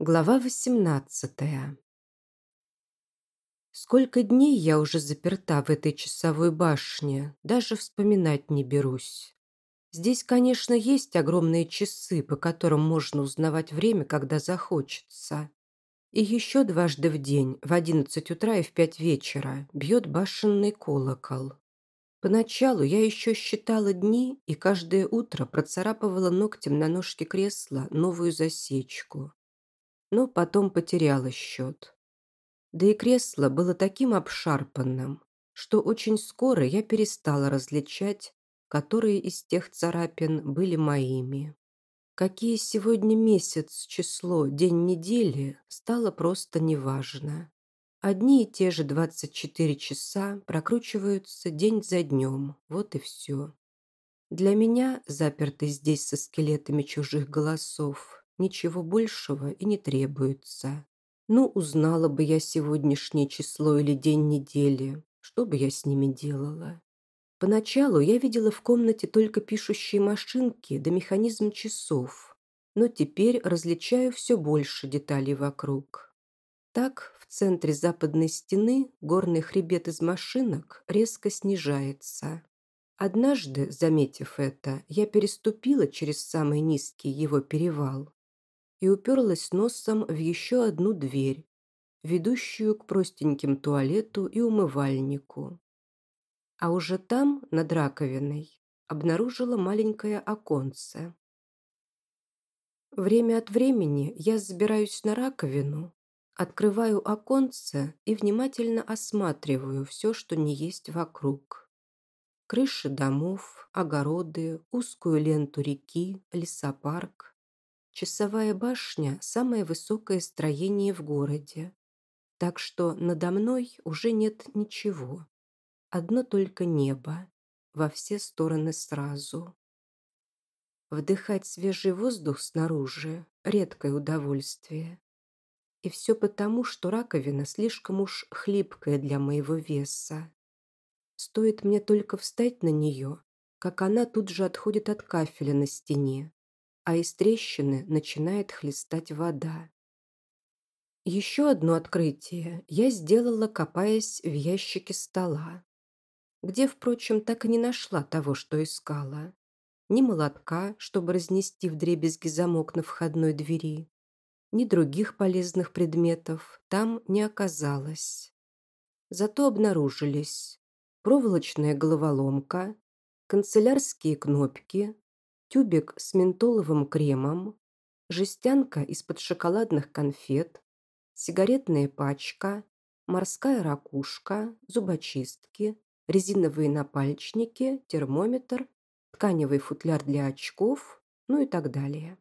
Глава 18 Сколько дней я уже заперта в этой часовой башне, даже вспоминать не берусь. Здесь, конечно, есть огромные часы, по которым можно узнавать время, когда захочется. И еще дважды в день, в одиннадцать утра и в пять вечера, бьет башенный колокол. Поначалу я еще считала дни и каждое утро процарапывала ногтем на ножке кресла новую засечку но потом потеряла счет. Да и кресло было таким обшарпанным, что очень скоро я перестала различать, которые из тех царапин были моими. Какие сегодня месяц, число, день недели, стало просто неважно. Одни и те же 24 часа прокручиваются день за днем, вот и все. Для меня, запертый здесь со скелетами чужих голосов, Ничего большего и не требуется. Ну, узнала бы я сегодняшнее число или день недели. Что бы я с ними делала? Поначалу я видела в комнате только пишущие машинки да механизм часов, но теперь различаю все больше деталей вокруг. Так, в центре западной стены горный хребет из машинок резко снижается. Однажды, заметив это, я переступила через самый низкий его перевал и уперлась носом в еще одну дверь, ведущую к простеньким туалету и умывальнику. А уже там, над раковиной, обнаружила маленькое оконце. Время от времени я забираюсь на раковину, открываю оконце и внимательно осматриваю все, что не есть вокруг. Крыши домов, огороды, узкую ленту реки, лесопарк, Часовая башня – самое высокое строение в городе. Так что надо мной уже нет ничего. Одно только небо. Во все стороны сразу. Вдыхать свежий воздух снаружи – редкое удовольствие. И все потому, что раковина слишком уж хлипкая для моего веса. Стоит мне только встать на нее, как она тут же отходит от кафеля на стене, а из трещины начинает хлестать вода. Еще одно открытие я сделала, копаясь в ящике стола, где, впрочем, так и не нашла того, что искала. Ни молотка, чтобы разнести вдребезги замок на входной двери, ни других полезных предметов там не оказалось. Зато обнаружились проволочная головоломка, канцелярские кнопки, тюбик с ментоловым кремом, жестянка из-под шоколадных конфет, сигаретная пачка, морская ракушка, зубочистки, резиновые напальчники, термометр, тканевый футляр для очков, ну и так далее.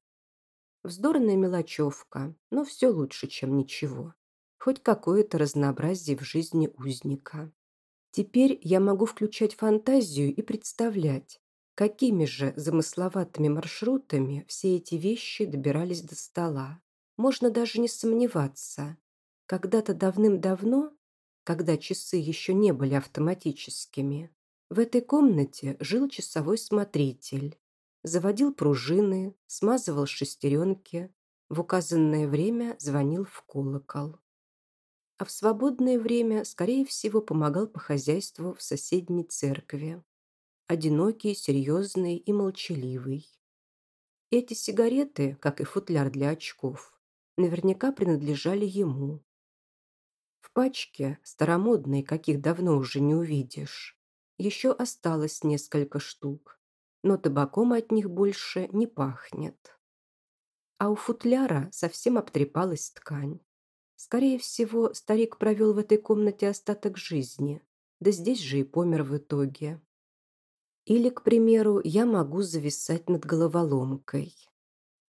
Вздорная мелочевка, но все лучше, чем ничего. Хоть какое-то разнообразие в жизни узника. Теперь я могу включать фантазию и представлять, Какими же замысловатыми маршрутами все эти вещи добирались до стола? Можно даже не сомневаться. Когда-то давным-давно, когда часы еще не были автоматическими, в этой комнате жил часовой смотритель. Заводил пружины, смазывал шестеренки, в указанное время звонил в колокол. А в свободное время, скорее всего, помогал по хозяйству в соседней церкви одинокий, серьезный и молчаливый. Эти сигареты, как и футляр для очков, наверняка принадлежали ему. В пачке, старомодной, каких давно уже не увидишь, еще осталось несколько штук, но табаком от них больше не пахнет. А у футляра совсем обтрепалась ткань. Скорее всего, старик провел в этой комнате остаток жизни, да здесь же и помер в итоге. Или, к примеру, я могу зависать над головоломкой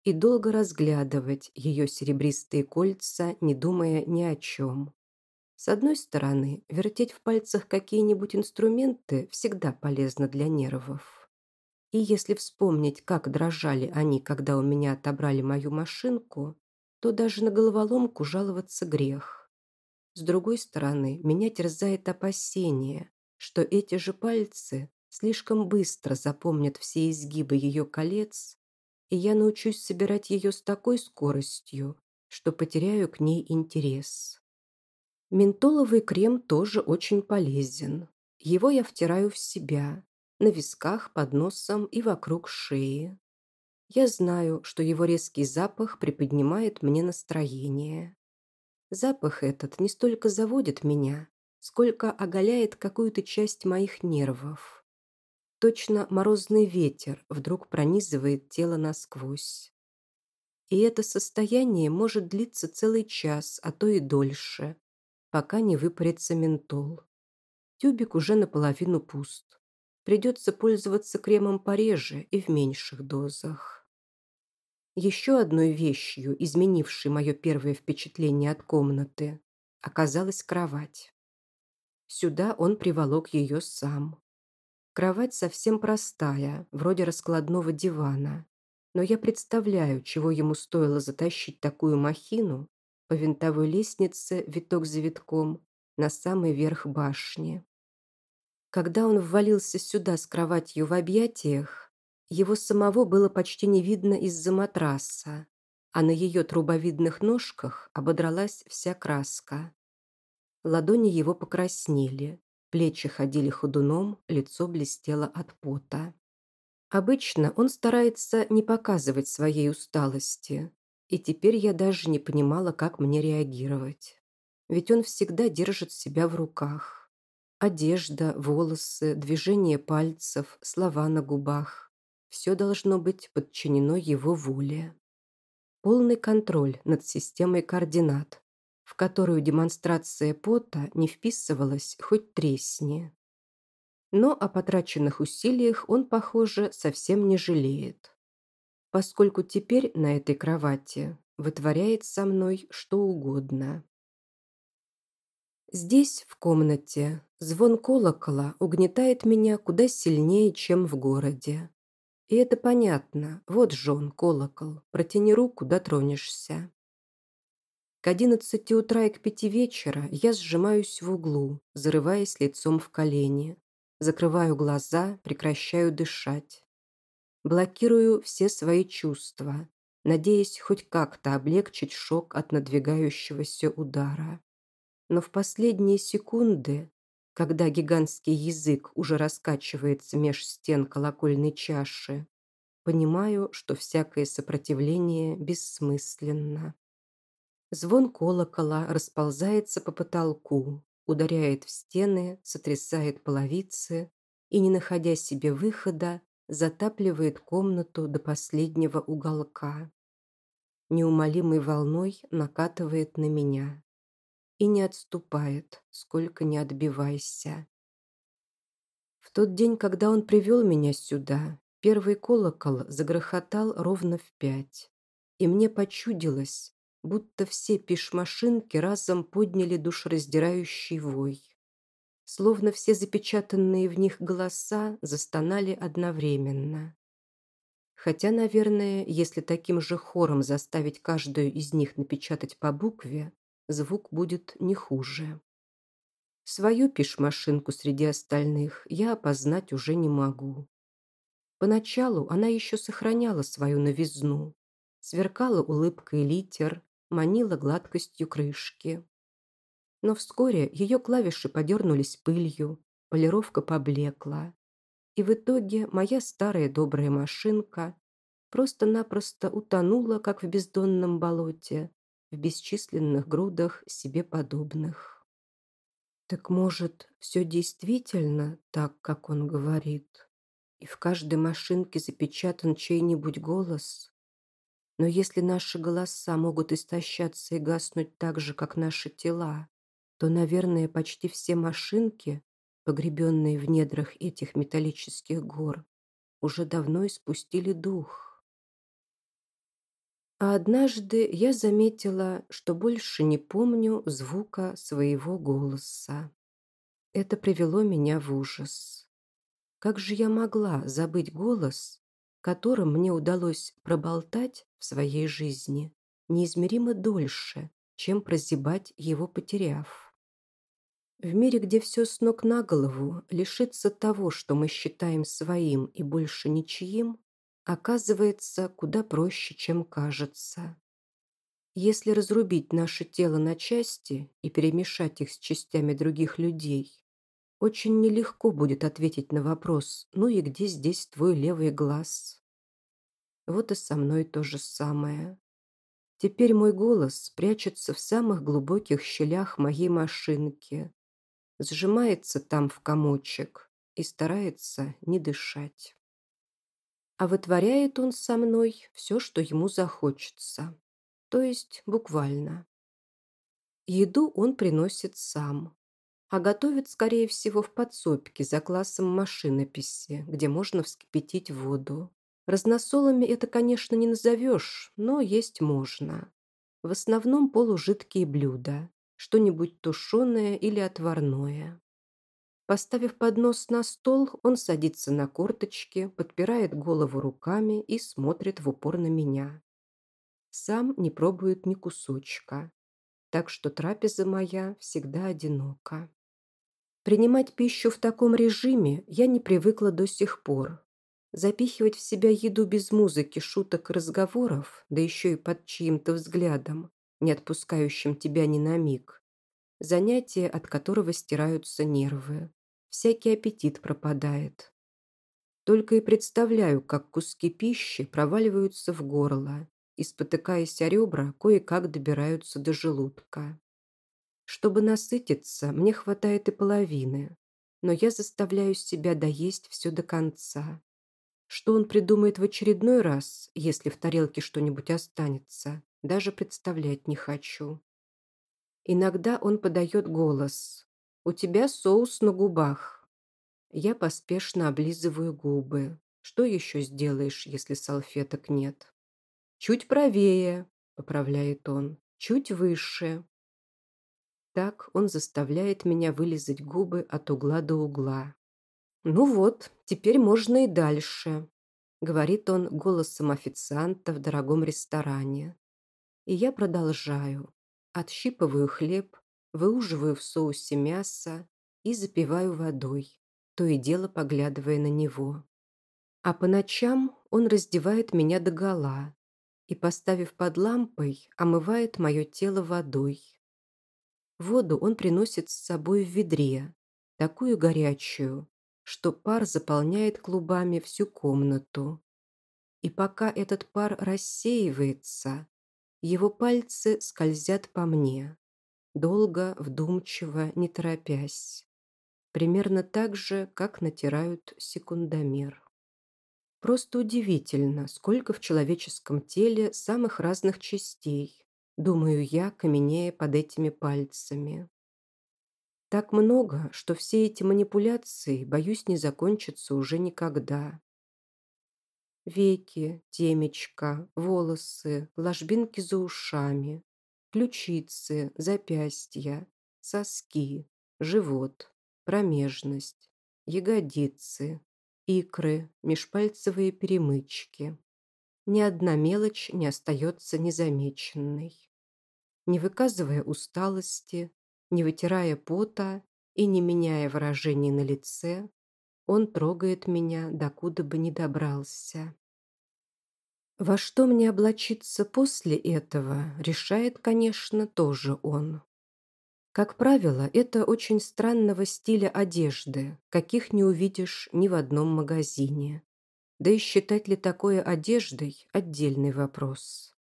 и долго разглядывать ее серебристые кольца, не думая ни о чем. С одной стороны, вертеть в пальцах какие-нибудь инструменты всегда полезно для нервов. И если вспомнить, как дрожали они, когда у меня отобрали мою машинку, то даже на головоломку жаловаться грех. С другой стороны, меня терзает опасение, что эти же пальцы слишком быстро запомнят все изгибы ее колец, и я научусь собирать ее с такой скоростью, что потеряю к ней интерес. Ментоловый крем тоже очень полезен. Его я втираю в себя, на висках, под носом и вокруг шеи. Я знаю, что его резкий запах приподнимает мне настроение. Запах этот не столько заводит меня, сколько оголяет какую-то часть моих нервов. Точно морозный ветер вдруг пронизывает тело насквозь. И это состояние может длиться целый час, а то и дольше, пока не выпарится ментол. Тюбик уже наполовину пуст. Придется пользоваться кремом пореже и в меньших дозах. Еще одной вещью, изменившей мое первое впечатление от комнаты, оказалась кровать. Сюда он приволок ее сам. Кровать совсем простая, вроде раскладного дивана, но я представляю, чего ему стоило затащить такую махину по винтовой лестнице виток за витком на самый верх башни. Когда он ввалился сюда с кроватью в объятиях, его самого было почти не видно из-за матраса, а на ее трубовидных ножках ободралась вся краска. Ладони его покраснели, плечи ходили ходуном, лицо блестело от пота. Обычно он старается не показывать своей усталости, и теперь я даже не понимала, как мне реагировать. Ведь он всегда держит себя в руках. Одежда, волосы, движение пальцев, слова на губах. Все должно быть подчинено его воле. Полный контроль над системой координат, в которую демонстрация пота не вписывалась хоть тресни. Но о потраченных усилиях он, похоже, совсем не жалеет. Поскольку теперь на этой кровати вытворяет со мной что угодно. Здесь, в комнате, звон колокола угнетает меня куда сильнее, чем в городе. И это понятно. Вот же он, колокол. Протяни руку, дотронешься. К одиннадцати утра и к пяти вечера я сжимаюсь в углу, зарываясь лицом в колени. Закрываю глаза, прекращаю дышать. Блокирую все свои чувства, надеясь хоть как-то облегчить шок от надвигающегося удара. Но в последние секунды, когда гигантский язык уже раскачивается меж стен колокольной чаши, понимаю, что всякое сопротивление бессмысленно. Звон колокола расползается по потолку, ударяет в стены, сотрясает половицы и, не находя себе выхода, затапливает комнату до последнего уголка. Неумолимой волной накатывает на меня и не отступает, сколько не отбивайся. В тот день, когда он привел меня сюда, первый колокол загрохотал ровно в пять, и мне почудилось, будто все пишмашинки разом подняли душераздирающий вой. Словно все запечатанные в них голоса застонали одновременно. Хотя, наверное, если таким же хором заставить каждую из них напечатать по букве, звук будет не хуже. Свою пишмашинку среди остальных я опознать уже не могу. Поначалу она еще сохраняла свою новизну, сверкала улыбкой литер, манила гладкостью крышки. Но вскоре ее клавиши подернулись пылью, полировка поблекла. И в итоге моя старая добрая машинка просто-напросто утонула, как в бездонном болоте, в бесчисленных грудах себе подобных. Так может, все действительно так, как он говорит, и в каждой машинке запечатан чей-нибудь голос? Но если наши голоса могут истощаться и гаснуть так же, как наши тела, то, наверное, почти все машинки, погребенные в недрах этих металлических гор, уже давно испустили дух. А однажды я заметила, что больше не помню звука своего голоса. Это привело меня в ужас. Как же я могла забыть голос, которым мне удалось проболтать в своей жизни неизмеримо дольше, чем прозябать его потеряв. В мире, где все с ног на голову, лишиться того, что мы считаем своим и больше ничьим, оказывается куда проще, чем кажется. Если разрубить наше тело на части и перемешать их с частями других людей, очень нелегко будет ответить на вопрос «Ну и где здесь твой левый глаз?» Вот и со мной то же самое. Теперь мой голос прячется в самых глубоких щелях моей машинки, сжимается там в комочек и старается не дышать. А вытворяет он со мной все, что ему захочется. То есть буквально. Еду он приносит сам, а готовит, скорее всего, в подсобке за классом машинописи, где можно вскипятить воду. Разносолами это, конечно, не назовешь, но есть можно. В основном полужидкие блюда, что-нибудь тушеное или отварное. Поставив поднос на стол, он садится на корточки, подпирает голову руками и смотрит в упор на меня. Сам не пробует ни кусочка, так что трапеза моя всегда одинока. Принимать пищу в таком режиме я не привыкла до сих пор, Запихивать в себя еду без музыки, шуток и разговоров, да еще и под чьим-то взглядом, не отпускающим тебя ни на миг. Занятие, от которого стираются нервы. Всякий аппетит пропадает. Только и представляю, как куски пищи проваливаются в горло и, спотыкаясь о ребра, кое-как добираются до желудка. Чтобы насытиться, мне хватает и половины, но я заставляю себя доесть все до конца. Что он придумает в очередной раз, если в тарелке что-нибудь останется, даже представлять не хочу. Иногда он подает голос. «У тебя соус на губах». Я поспешно облизываю губы. Что еще сделаешь, если салфеток нет? «Чуть правее», — поправляет он. «Чуть выше». Так он заставляет меня вылизать губы от угла до угла. «Ну вот, теперь можно и дальше», — говорит он голосом официанта в дорогом ресторане. И я продолжаю. Отщипываю хлеб, выуживаю в соусе мясо и запиваю водой, то и дело поглядывая на него. А по ночам он раздевает меня догола и, поставив под лампой, омывает мое тело водой. Воду он приносит с собой в ведре, такую горячую, что пар заполняет клубами всю комнату. И пока этот пар рассеивается, его пальцы скользят по мне, долго, вдумчиво, не торопясь. Примерно так же, как натирают секундомер. Просто удивительно, сколько в человеческом теле самых разных частей, думаю я, каменея под этими пальцами. Так много, что все эти манипуляции, боюсь, не закончатся уже никогда. Веки, темечко, волосы, ложбинки за ушами, ключицы, запястья, соски, живот, промежность, ягодицы, икры, межпальцевые перемычки. Ни одна мелочь не остается незамеченной. Не выказывая усталости, не вытирая пота и не меняя выражений на лице, он трогает меня, докуда бы не добрался. Во что мне облачиться после этого, решает, конечно, тоже он. Как правило, это очень странного стиля одежды, каких не увидишь ни в одном магазине. Да и считать ли такое одеждой – отдельный вопрос.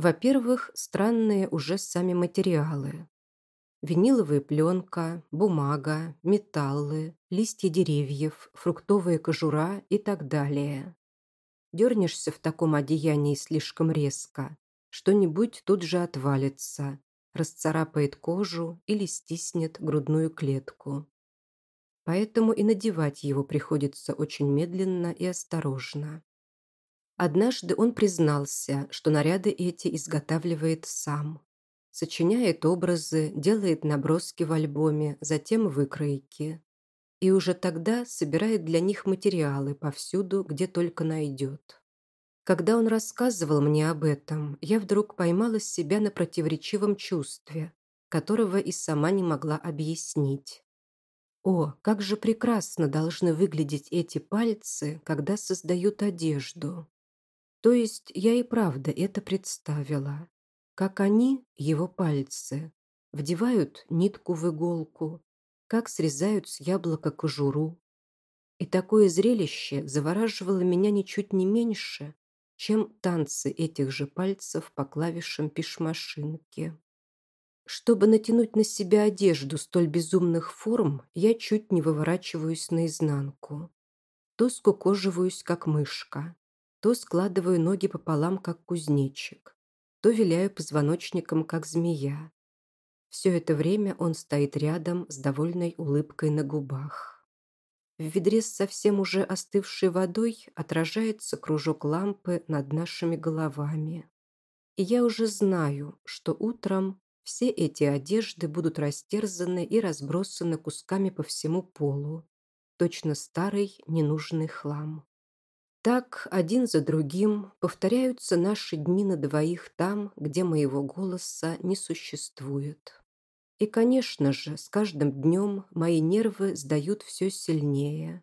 Во-первых, странные уже сами материалы. Виниловая пленка, бумага, металлы, листья деревьев, фруктовая кожура и так далее. Дернешься в таком одеянии слишком резко, что-нибудь тут же отвалится, расцарапает кожу или стиснет грудную клетку. Поэтому и надевать его приходится очень медленно и осторожно. Однажды он признался, что наряды эти изготавливает сам. Сочиняет образы, делает наброски в альбоме, затем выкройки. И уже тогда собирает для них материалы повсюду, где только найдет. Когда он рассказывал мне об этом, я вдруг поймала себя на противоречивом чувстве, которого и сама не могла объяснить. О, как же прекрасно должны выглядеть эти пальцы, когда создают одежду. То есть я и правда это представила как они, его пальцы, вдевают нитку в иголку, как срезают с яблока кожуру. И такое зрелище завораживало меня ничуть не меньше, чем танцы этих же пальцев по клавишам пишмашинки. Чтобы натянуть на себя одежду столь безумных форм, я чуть не выворачиваюсь наизнанку. То скукоживаюсь, как мышка, то складываю ноги пополам, как кузнечик, то виляю позвоночником, как змея. Все это время он стоит рядом с довольной улыбкой на губах. В ведре с совсем уже остывшей водой отражается кружок лампы над нашими головами. И я уже знаю, что утром все эти одежды будут растерзаны и разбросаны кусками по всему полу. Точно старый ненужный хлам. Так, один за другим, повторяются наши дни на двоих там, где моего голоса не существует. И, конечно же, с каждым днем мои нервы сдают все сильнее.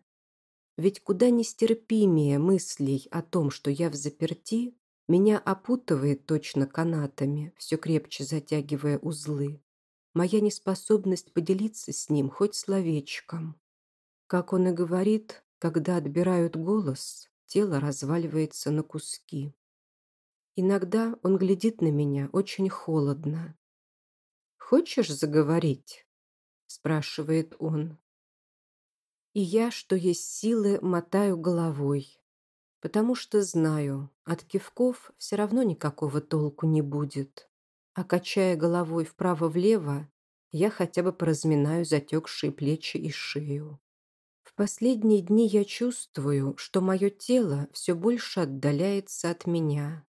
Ведь куда нестерпимее мыслей о том, что я в заперти, меня опутывает точно канатами, все крепче затягивая узлы. Моя неспособность поделиться с ним хоть словечком. Как он и говорит, когда отбирают голос, тело разваливается на куски. Иногда он глядит на меня очень холодно. «Хочешь заговорить?» – спрашивает он. И я, что есть силы, мотаю головой потому что знаю, от кивков все равно никакого толку не будет. А качая головой вправо-влево, я хотя бы поразминаю затекшие плечи и шею. Последние дни я чувствую, что мое тело все больше отдаляется от меня.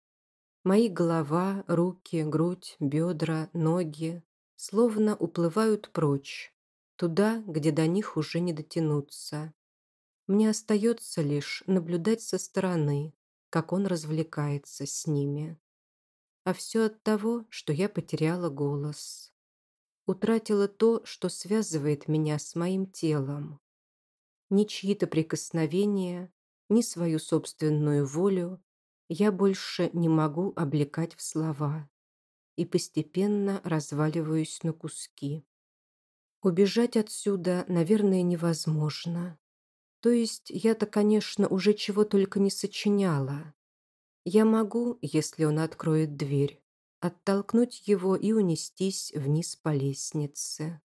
Мои голова, руки, грудь, бедра, ноги словно уплывают прочь, туда, где до них уже не дотянуться. Мне остается лишь наблюдать со стороны, как он развлекается с ними. А все от того, что я потеряла голос. Утратила то, что связывает меня с моим телом. Ни чьи-то прикосновения, ни свою собственную волю я больше не могу облекать в слова и постепенно разваливаюсь на куски. Убежать отсюда, наверное, невозможно. То есть я-то, конечно, уже чего только не сочиняла. Я могу, если он откроет дверь, оттолкнуть его и унестись вниз по лестнице.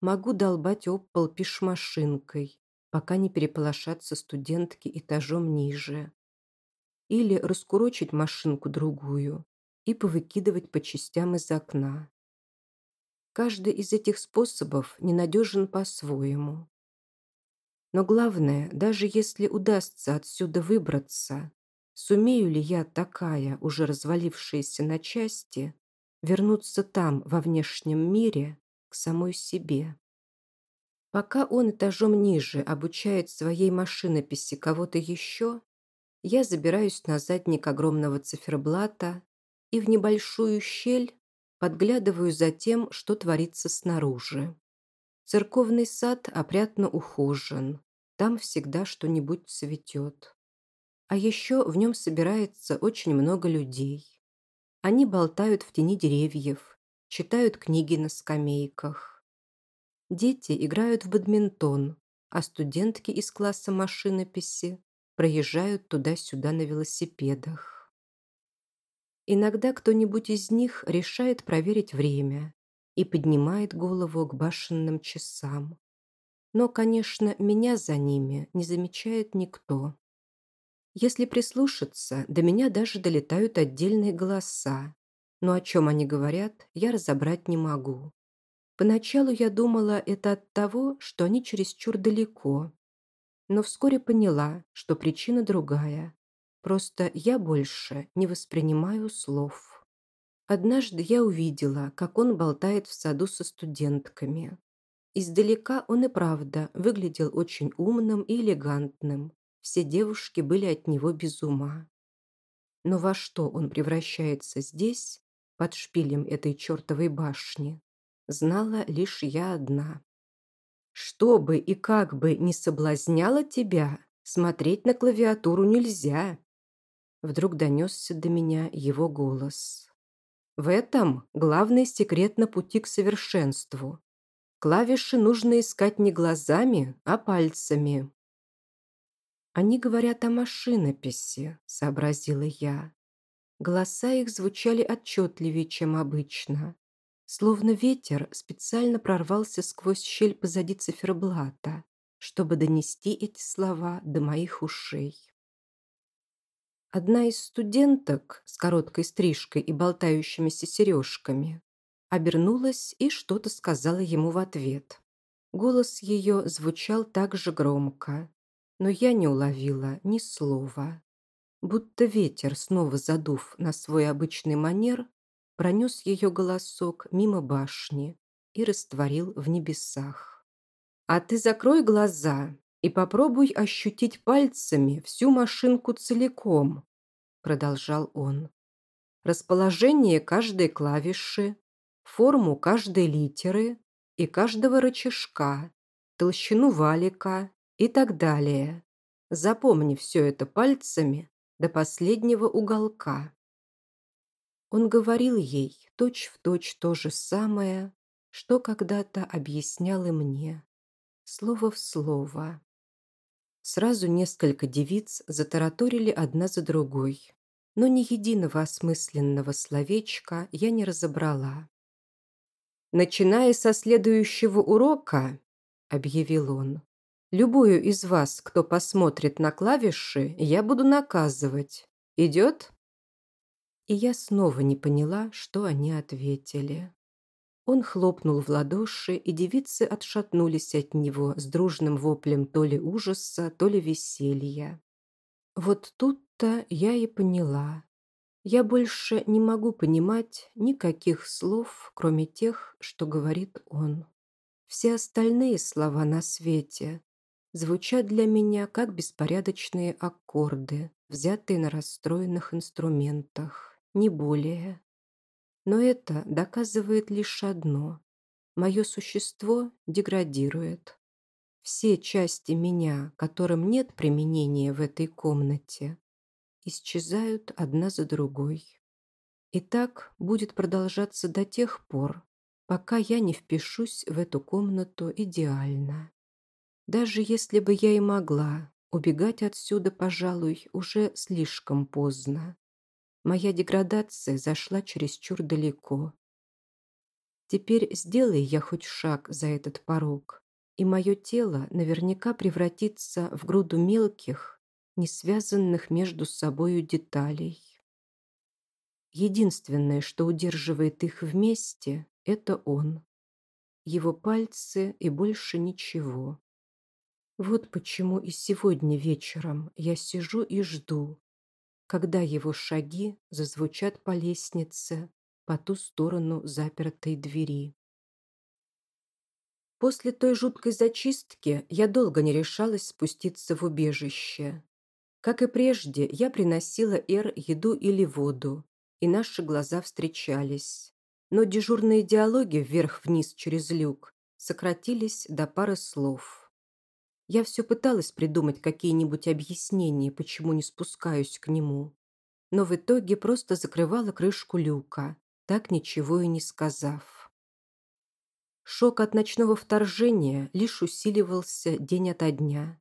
Могу долбать об пол пешмашинкой, пока не переполошатся студентки этажом ниже. Или раскурочить машинку другую и повыкидывать по частям из окна. Каждый из этих способов ненадежен по-своему. Но главное, даже если удастся отсюда выбраться, сумею ли я такая, уже развалившаяся на части, вернуться там, во внешнем мире, к самой себе. Пока он этажом ниже обучает своей машинописи кого-то еще, я забираюсь на задник огромного циферблата и в небольшую щель подглядываю за тем, что творится снаружи. Церковный сад опрятно ухожен. Там всегда что-нибудь цветет. А еще в нем собирается очень много людей. Они болтают в тени деревьев, читают книги на скамейках. Дети играют в бадминтон, а студентки из класса машинописи проезжают туда-сюда на велосипедах. Иногда кто-нибудь из них решает проверить время и поднимает голову к башенным часам. Но, конечно, меня за ними не замечает никто. Если прислушаться, до меня даже долетают отдельные голоса, но о чем они говорят, я разобрать не могу. Поначалу я думала, это от того, что они чересчур далеко, но вскоре поняла, что причина другая. Просто я больше не воспринимаю слов. Однажды я увидела, как он болтает в саду со студентками. Издалека он и правда выглядел очень умным и элегантным. Все девушки были от него без ума. Но во что он превращается здесь, под шпилем этой чертовой башни, знала лишь я одна. Что бы и как бы не соблазняло тебя, смотреть на клавиатуру нельзя. Вдруг донесся до меня его голос. В этом главный секрет на пути к совершенству. Клавиши нужно искать не глазами, а пальцами. «Они говорят о машинописи», — сообразила я. Голоса их звучали отчетливее, чем обычно. Словно ветер специально прорвался сквозь щель позади циферблата, чтобы донести эти слова до моих ушей. Одна из студенток с короткой стрижкой и болтающимися сережками обернулась и что-то сказала ему в ответ. Голос ее звучал так же громко, но я не уловила ни слова. Будто ветер, снова задув на свой обычный манер, пронес ее голосок мимо башни и растворил в небесах. «А ты закрой глаза и попробуй ощутить пальцами всю машинку целиком», продолжал он. «Расположение каждой клавиши, форму каждой литеры и каждого рычажка, толщину валика и так далее. Запомни все это пальцами до последнего уголка». Он говорил ей точь-в-точь точь то же самое, что когда-то объяснял и мне, слово в слово. Сразу несколько девиц затараторили одна за другой, но ни единого осмысленного словечка я не разобрала. «Начиная со следующего урока», — объявил он, «любую из вас, кто посмотрит на клавиши, я буду наказывать. Идет?» И я снова не поняла, что они ответили. Он хлопнул в ладоши, и девицы отшатнулись от него с дружным воплем то ли ужаса, то ли веселья. Вот тут-то я и поняла. Я больше не могу понимать никаких слов, кроме тех, что говорит он. Все остальные слова на свете звучат для меня как беспорядочные аккорды, взятые на расстроенных инструментах, не более. Но это доказывает лишь одно. Мое существо деградирует. Все части меня, которым нет применения в этой комнате, исчезают одна за другой. И так будет продолжаться до тех пор, пока я не впишусь в эту комнату идеально. Даже если бы я и могла, убегать отсюда, пожалуй, уже слишком поздно. Моя деградация зашла чересчур далеко. Теперь сделай я хоть шаг за этот порог, и мое тело наверняка превратится в груду мелких, не связанных между собою деталей. Единственное, что удерживает их вместе, это он. Его пальцы и больше ничего. Вот почему и сегодня вечером я сижу и жду, когда его шаги зазвучат по лестнице по ту сторону запертой двери. После той жуткой зачистки я долго не решалась спуститься в убежище. Как и прежде, я приносила Эр еду или воду, и наши глаза встречались. Но дежурные диалоги вверх-вниз через люк сократились до пары слов. Я все пыталась придумать какие-нибудь объяснения, почему не спускаюсь к нему. Но в итоге просто закрывала крышку люка, так ничего и не сказав. Шок от ночного вторжения лишь усиливался день ото дня.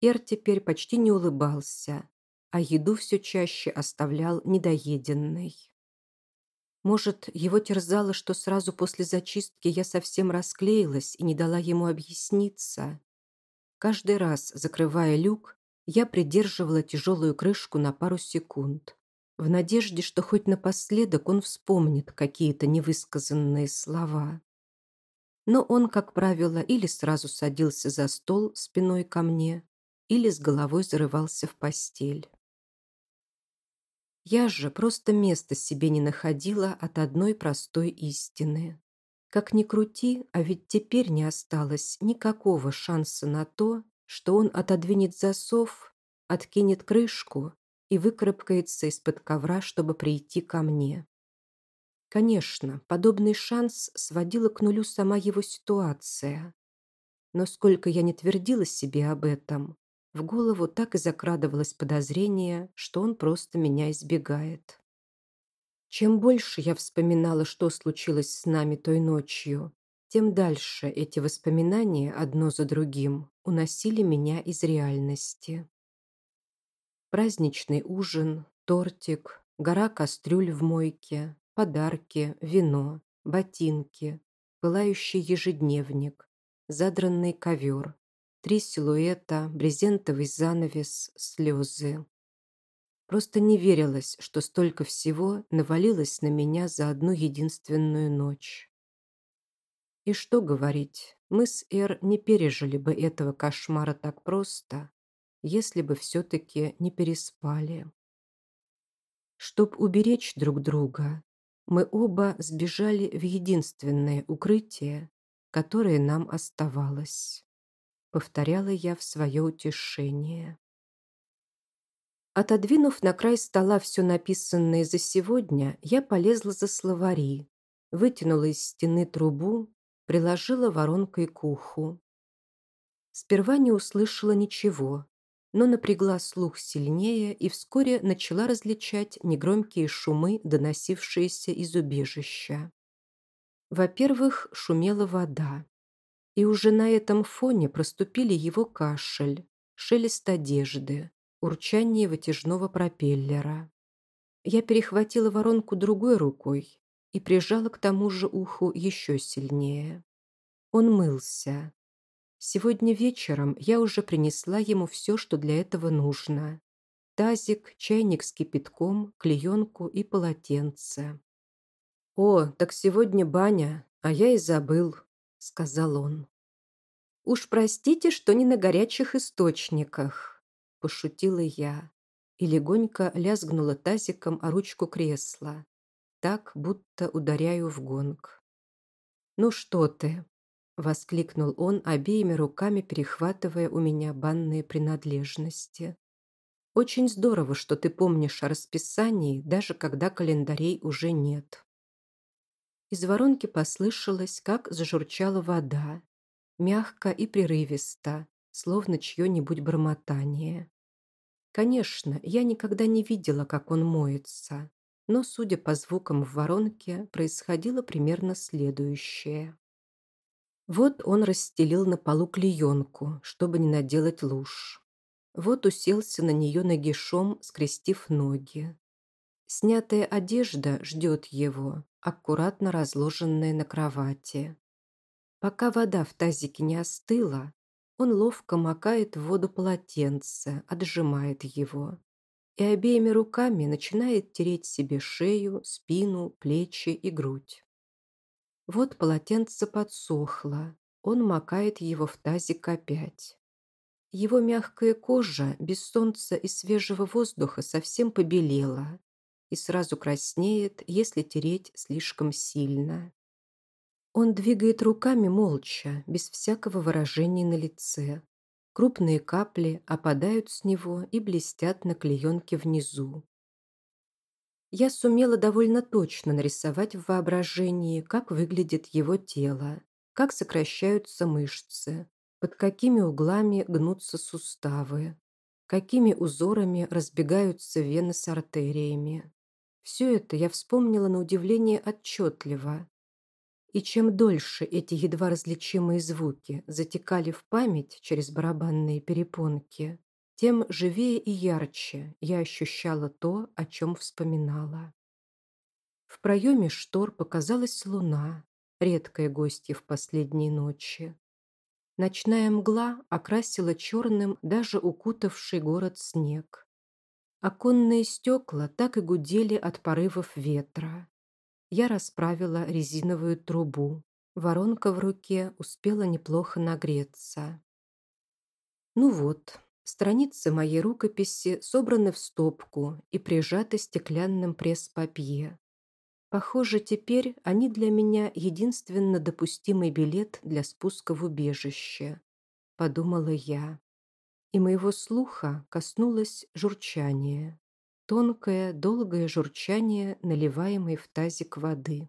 Эр теперь почти не улыбался, а еду все чаще оставлял недоеденной. Может, его терзало, что сразу после зачистки я совсем расклеилась и не дала ему объясниться. Каждый раз, закрывая люк, я придерживала тяжелую крышку на пару секунд, в надежде, что хоть напоследок он вспомнит какие-то невысказанные слова. Но он, как правило, или сразу садился за стол спиной ко мне, или с головой зарывался в постель. Я же просто места себе не находила от одной простой истины. Как ни крути, а ведь теперь не осталось никакого шанса на то, что он отодвинет засов, откинет крышку и выкарабкается из-под ковра, чтобы прийти ко мне. Конечно, подобный шанс сводила к нулю сама его ситуация. Но сколько я не твердила себе об этом, в голову так и закрадывалось подозрение, что он просто меня избегает. Чем больше я вспоминала, что случилось с нами той ночью, тем дальше эти воспоминания одно за другим уносили меня из реальности. Праздничный ужин, тортик, гора кастрюль в мойке, подарки, вино, ботинки, пылающий ежедневник, задранный ковер, три силуэта, брезентовый занавес, слезы. Просто не верилось, что столько всего навалилось на меня за одну единственную ночь. И что говорить, мы с Эр не пережили бы этого кошмара так просто, если бы все-таки не переспали. Чтоб уберечь друг друга, мы оба сбежали в единственное укрытие, которое нам оставалось. Повторяла я в свое утешение. Отодвинув на край стола все написанное за сегодня, я полезла за словари, вытянула из стены трубу, приложила воронкой к уху. Сперва не услышала ничего, но напрягла слух сильнее и вскоре начала различать негромкие шумы, доносившиеся из убежища. Во-первых, шумела вода, и уже на этом фоне проступили его кашель, шелест одежды, урчание вытяжного пропеллера. Я перехватила воронку другой рукой и прижала к тому же уху еще сильнее. Он мылся, Сегодня вечером я уже принесла ему все, что для этого нужно. Тазик, чайник с кипятком, клеенку и полотенце. «О, так сегодня баня, а я и забыл», — сказал он. «Уж простите, что не на горячих источниках», — пошутила я и легонько лязгнула тазиком о ручку кресла, так, будто ударяю в гонг. «Ну что ты?» – воскликнул он, обеими руками перехватывая у меня банные принадлежности. «Очень здорово, что ты помнишь о расписании, даже когда календарей уже нет». Из воронки послышалось, как зажурчала вода, мягко и прерывисто, словно чье-нибудь бормотание. Конечно, я никогда не видела, как он моется, но, судя по звукам в воронке, происходило примерно следующее. Вот он расстелил на полу клеенку, чтобы не наделать луж. Вот уселся на нее нагишом, скрестив ноги. Снятая одежда ждет его, аккуратно разложенная на кровати. Пока вода в тазике не остыла, он ловко макает в воду полотенце, отжимает его и обеими руками начинает тереть себе шею, спину, плечи и грудь. Вот полотенце подсохло, он макает его в тазик опять. Его мягкая кожа без солнца и свежего воздуха совсем побелела и сразу краснеет, если тереть слишком сильно. Он двигает руками молча, без всякого выражения на лице. Крупные капли опадают с него и блестят на клеенке внизу я сумела довольно точно нарисовать в воображении, как выглядит его тело, как сокращаются мышцы, под какими углами гнутся суставы, какими узорами разбегаются вены с артериями. Все это я вспомнила на удивление отчетливо. И чем дольше эти едва различимые звуки затекали в память через барабанные перепонки, тем живее и ярче я ощущала то, о чем вспоминала. В проеме штор показалась луна, редкая гостья в последние ночи. Ночная мгла окрасила черным даже укутавший город снег. Оконные стекла так и гудели от порывов ветра. Я расправила резиновую трубу. Воронка в руке успела неплохо нагреться. Ну вот, Страницы моей рукописи собраны в стопку и прижаты стеклянным пресс-папье. Похоже, теперь они для меня единственно допустимый билет для спуска в убежище, подумала я. И моего слуха коснулось журчание. Тонкое, долгое журчание, наливаемое в тазик воды.